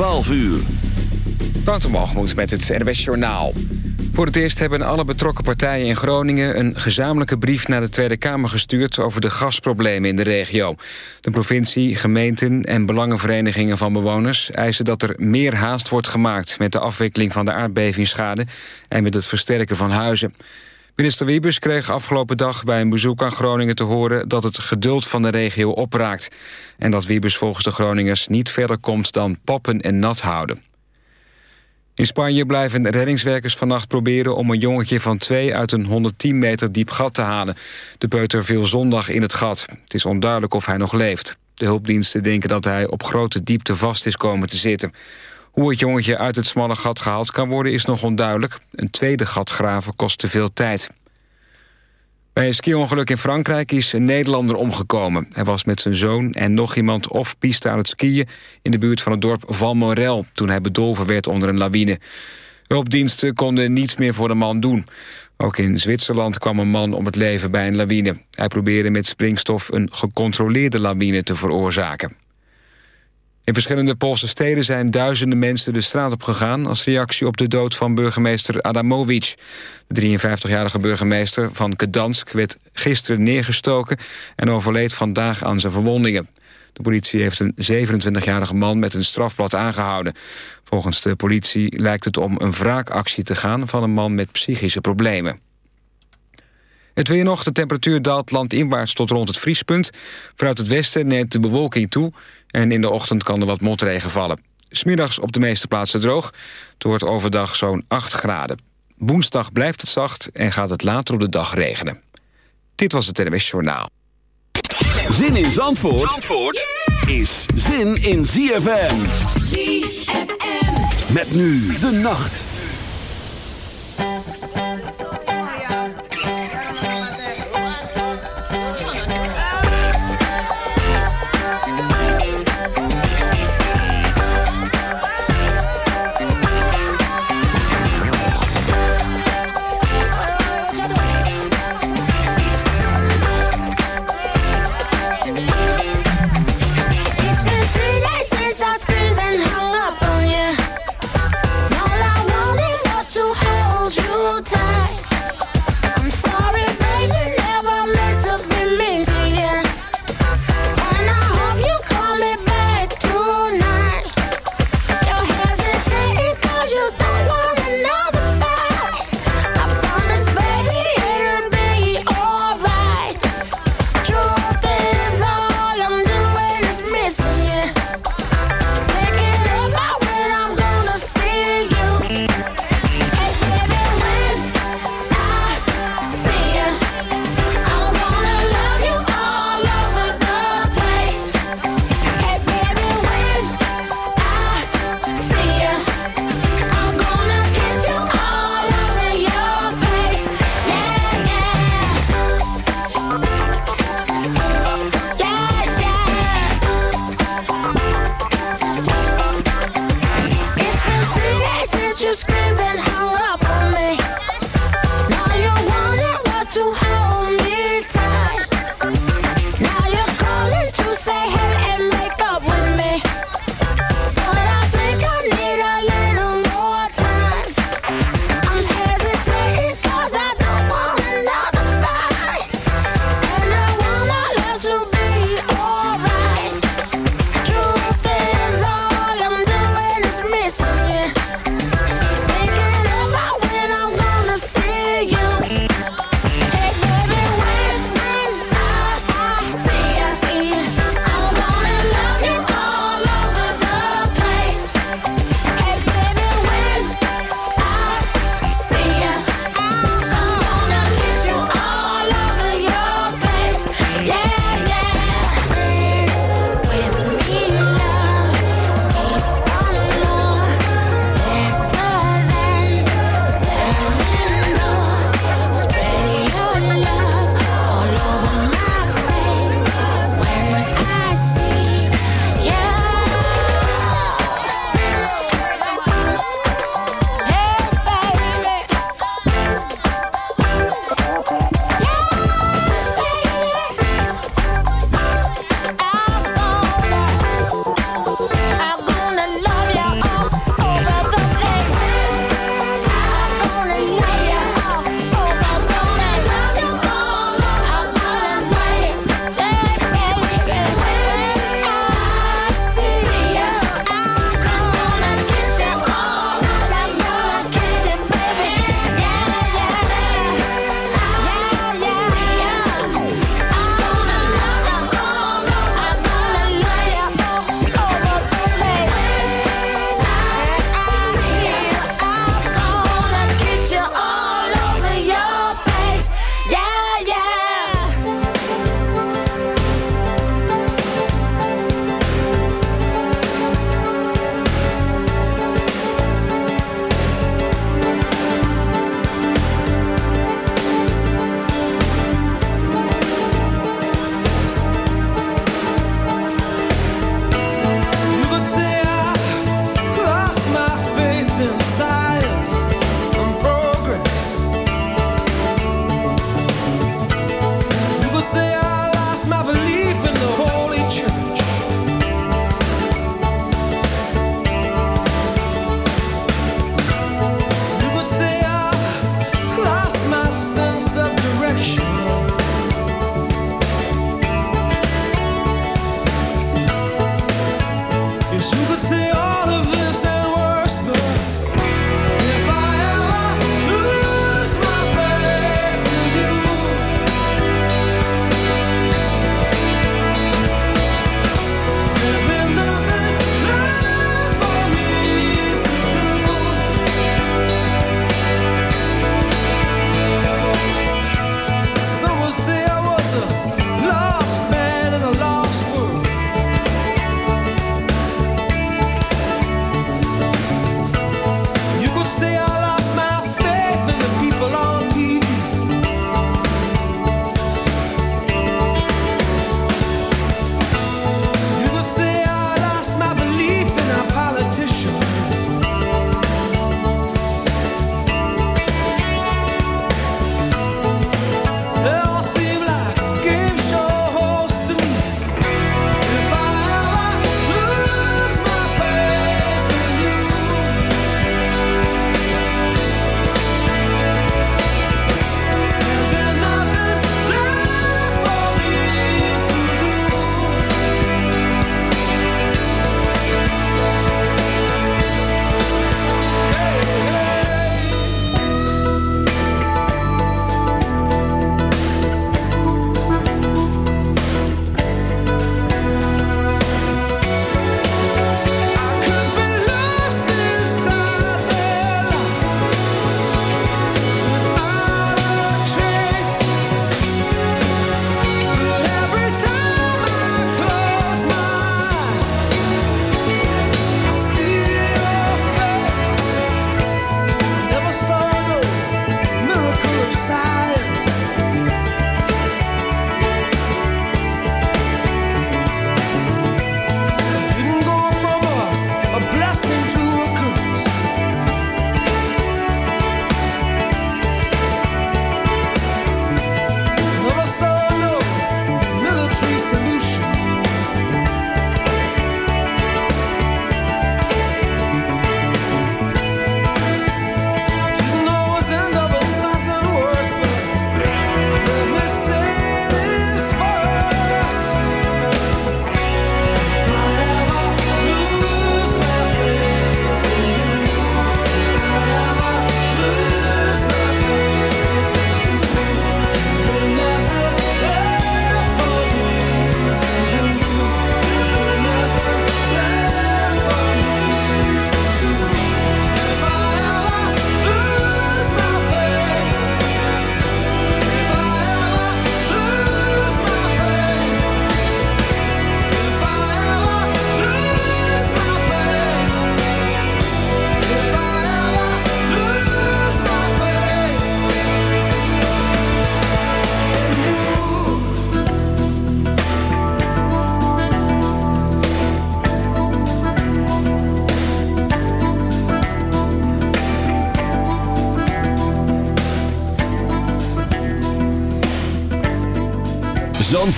12 uur. Watermalgemoed met het NWS Journaal. Voor het eerst hebben alle betrokken partijen in Groningen... een gezamenlijke brief naar de Tweede Kamer gestuurd... over de gasproblemen in de regio. De provincie, gemeenten en belangenverenigingen van bewoners... eisen dat er meer haast wordt gemaakt... met de afwikkeling van de aardbevingsschade... en met het versterken van huizen. Minister Wiebes kreeg afgelopen dag bij een bezoek aan Groningen te horen... dat het geduld van de regio opraakt. En dat Wiebes volgens de Groningers niet verder komt dan poppen en nat houden. In Spanje blijven reddingswerkers vannacht proberen om een jongetje van twee uit een 110 meter diep gat te halen. De peuter viel zondag in het gat. Het is onduidelijk of hij nog leeft. De hulpdiensten denken dat hij op grote diepte vast is komen te zitten. Hoe het jongetje uit het smalle gat gehaald kan worden is nog onduidelijk. Een tweede gat graven kost te veel tijd. Bij een ski-ongeluk in Frankrijk is een Nederlander omgekomen. Hij was met zijn zoon en nog iemand off-piste aan het skiën... in de buurt van het dorp Valmorel... toen hij bedolven werd onder een lawine. Hulpdiensten konden niets meer voor de man doen. Ook in Zwitserland kwam een man om het leven bij een lawine. Hij probeerde met springstof een gecontroleerde lawine te veroorzaken. In verschillende Poolse steden zijn duizenden mensen de straat op gegaan... als reactie op de dood van burgemeester Adamovic. De 53-jarige burgemeester van Gdansk werd gisteren neergestoken... en overleed vandaag aan zijn verwondingen. De politie heeft een 27-jarige man met een strafblad aangehouden. Volgens de politie lijkt het om een wraakactie te gaan... van een man met psychische problemen. Het weer nog, de temperatuur daalt landinwaarts tot rond het vriespunt. Vanuit het westen neemt de bewolking toe... en in de ochtend kan er wat motregen vallen. Smiddags op de meeste plaatsen droog. Het wordt overdag zo'n 8 graden. Woensdag blijft het zacht en gaat het later op de dag regenen. Dit was het NWS Journaal. Zin in Zandvoort, Zandvoort is zin in ZFM. ZFM. Met nu de nacht.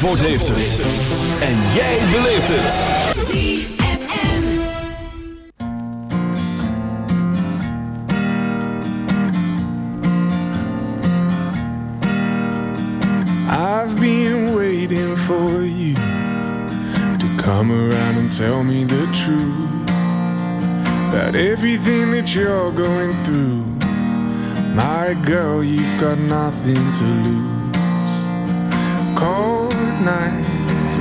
Zandvoort heeft het. En jij beleeft het. I've been waiting for you to come around and tell me the truth about everything that you're going through. My girl, you've got nothing to lose.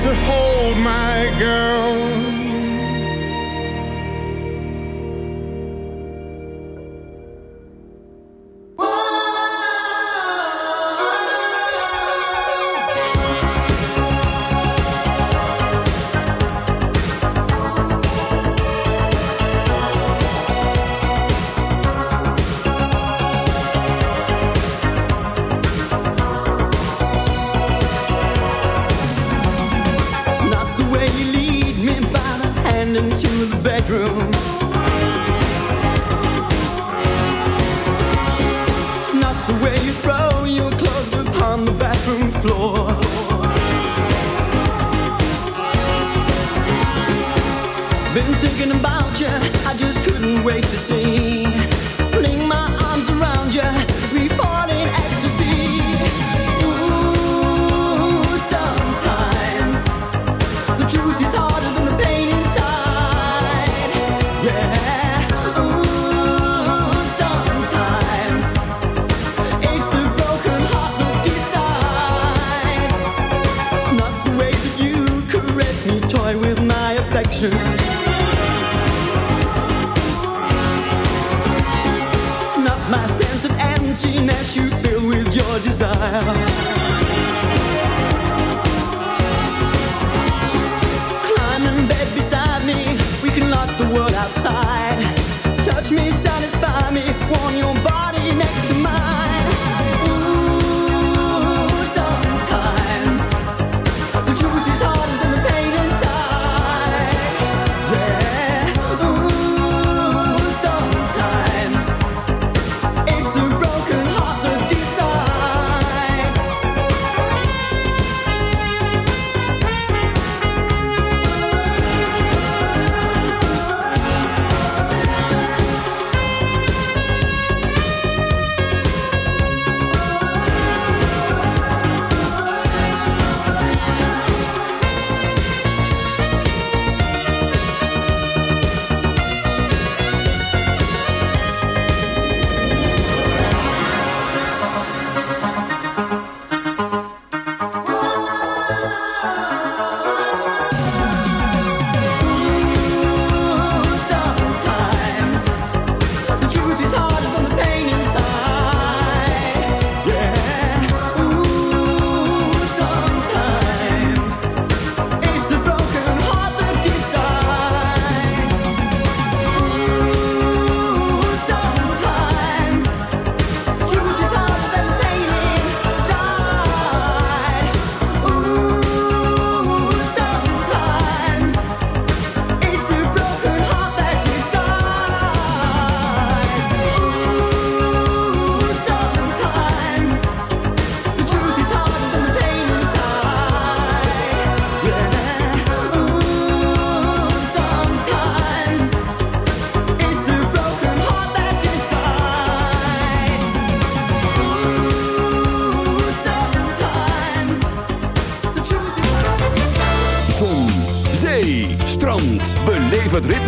最后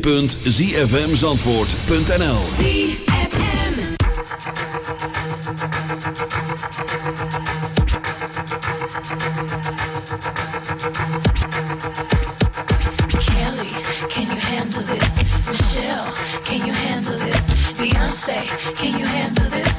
www.zfmzandvoort.nl can can you handle this?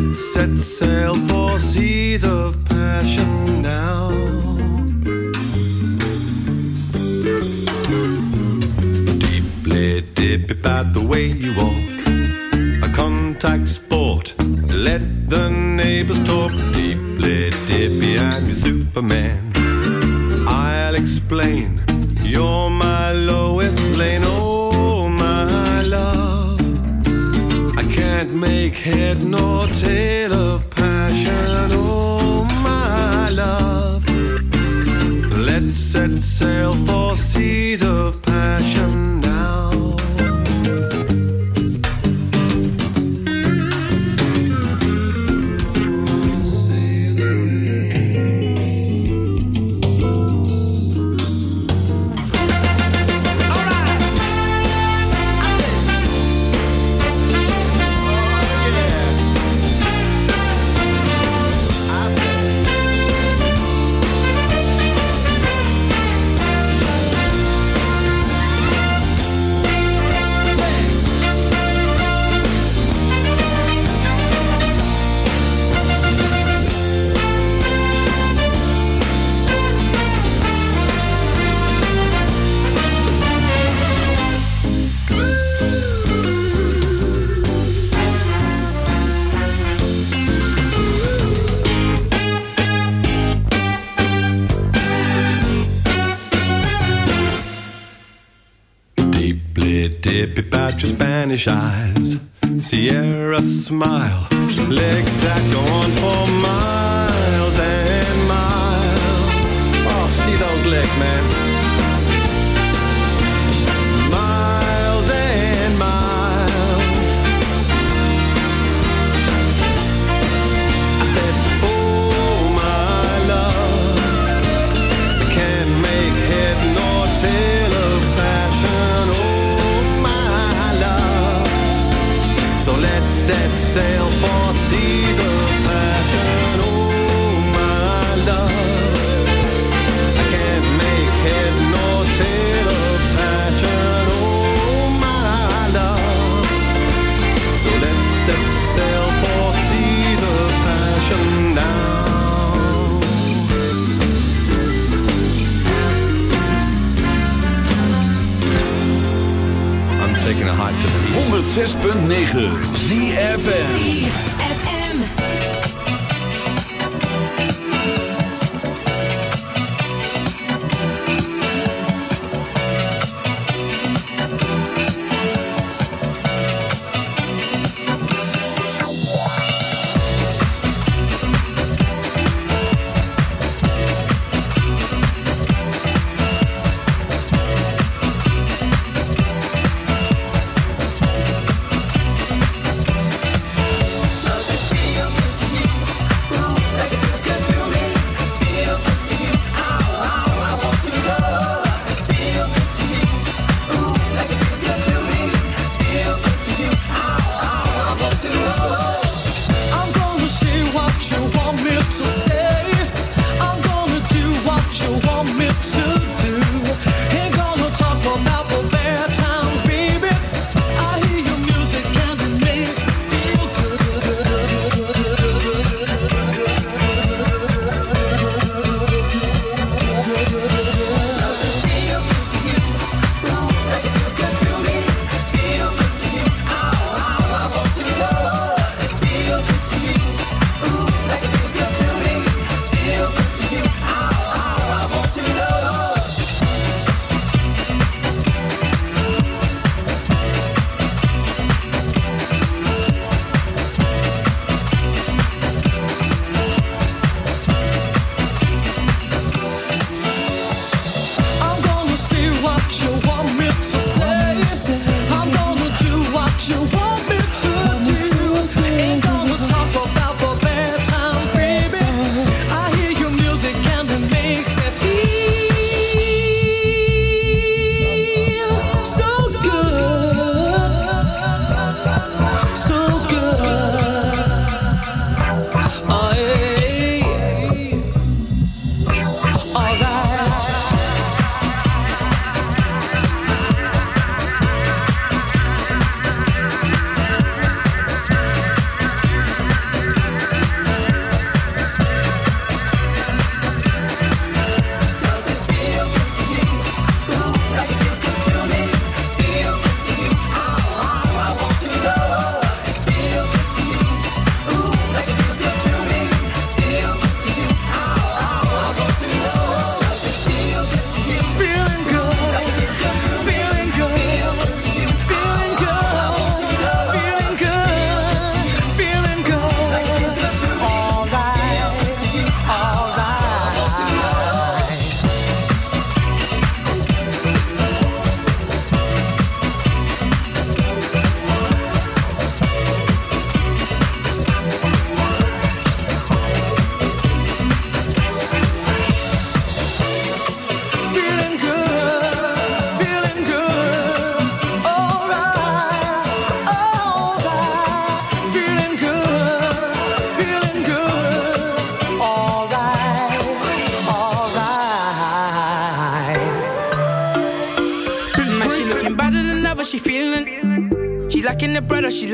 Let's set sail for seas of passion now. Deeply dip about the way you walk, a contact sport. Let the neighbors talk. Deeply dippy, I'm your Superman. naughty ZFM.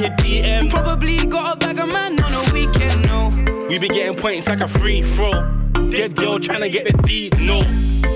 in your DM. Probably got a bag of man on a weekend, no. We be getting points like a free throw. Dead girl trying to get the deep, no.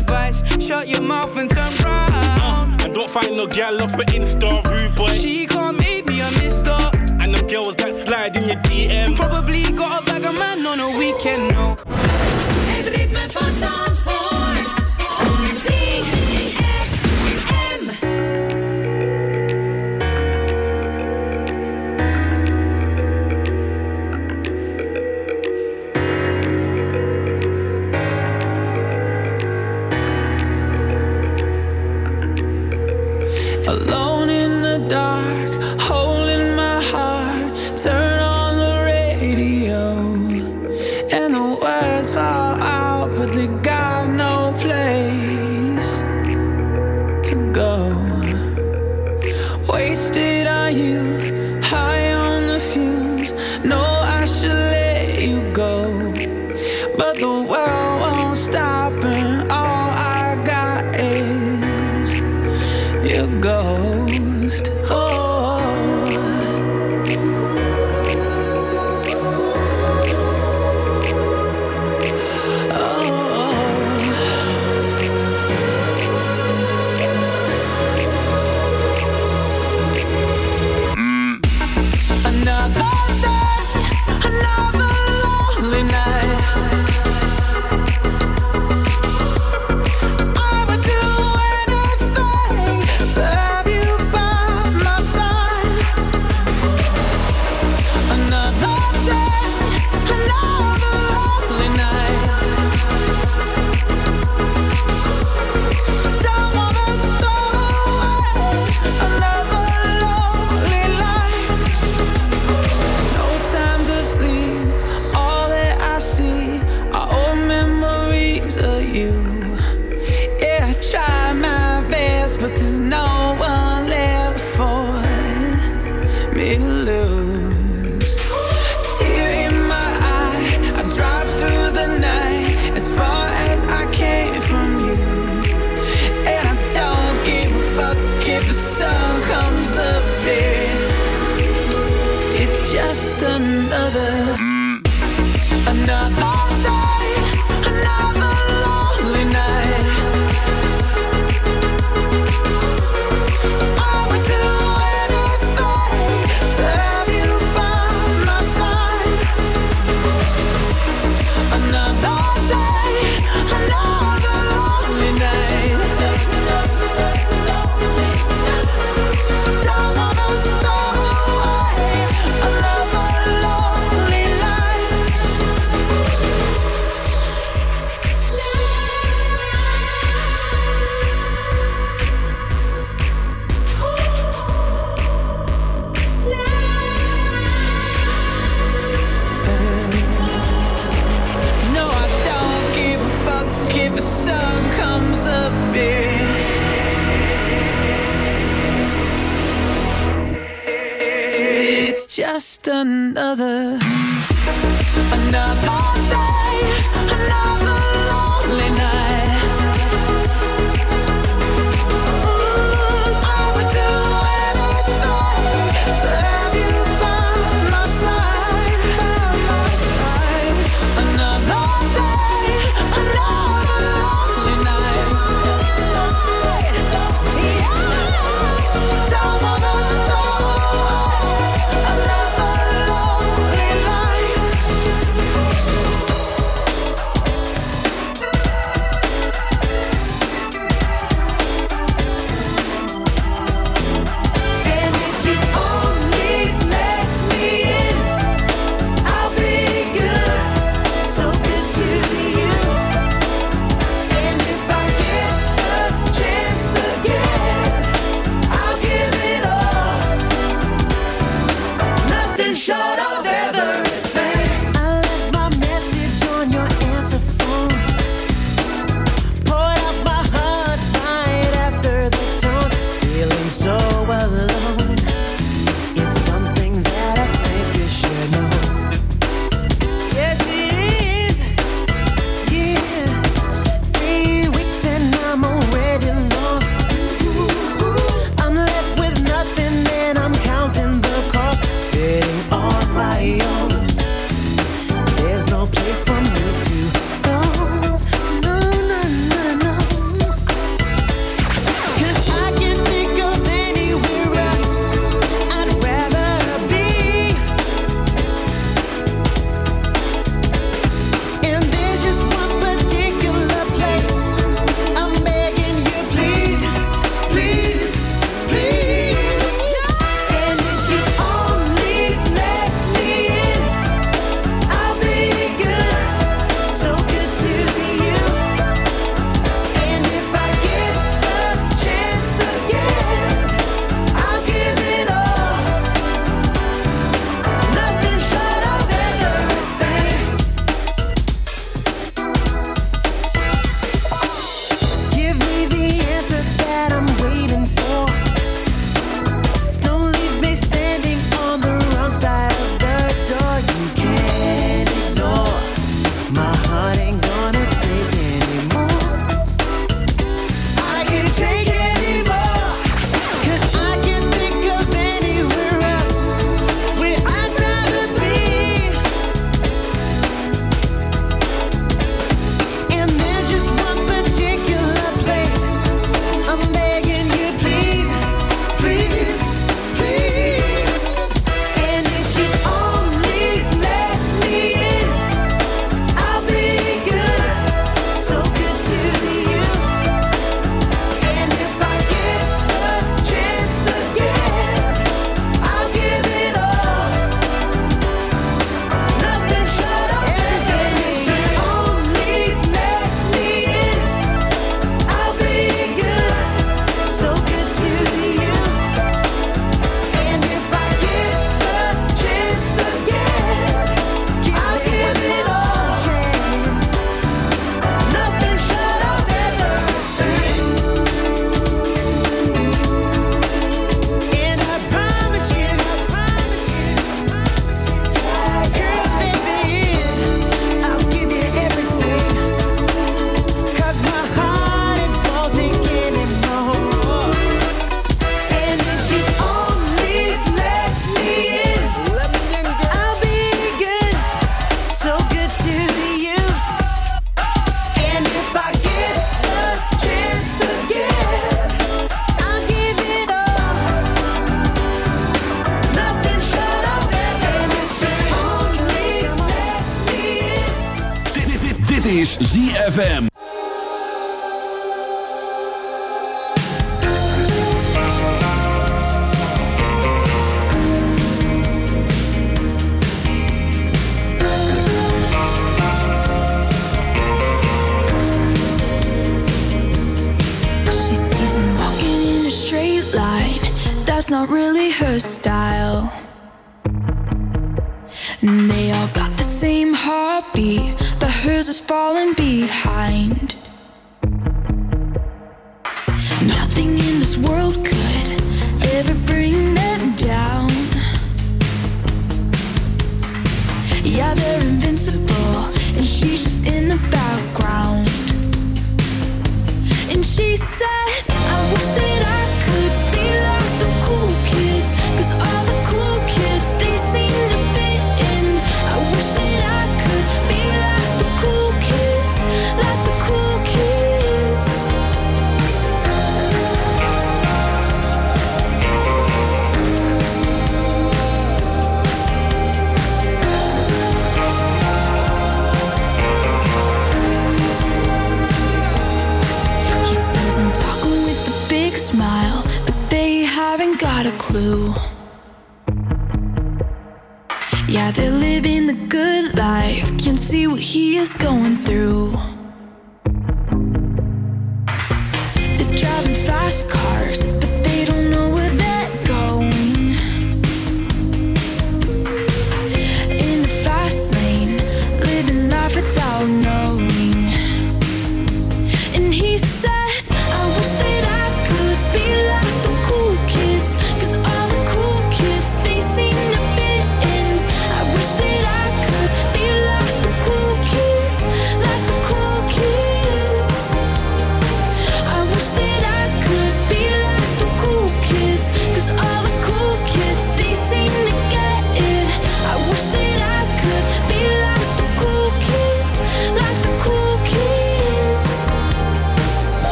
advice. Shut your mouth and turn round. Uh, and don't find no gal off an Insta rude boy. She can't make me a mister. And them girls that slide in your DM. Probably got a bag of man on a weekend, no. Het ritme van Zandvoort.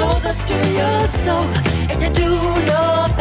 closer to your soul, and you do love.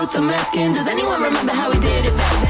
with some Mexicans. Does anyone remember how we did it back then?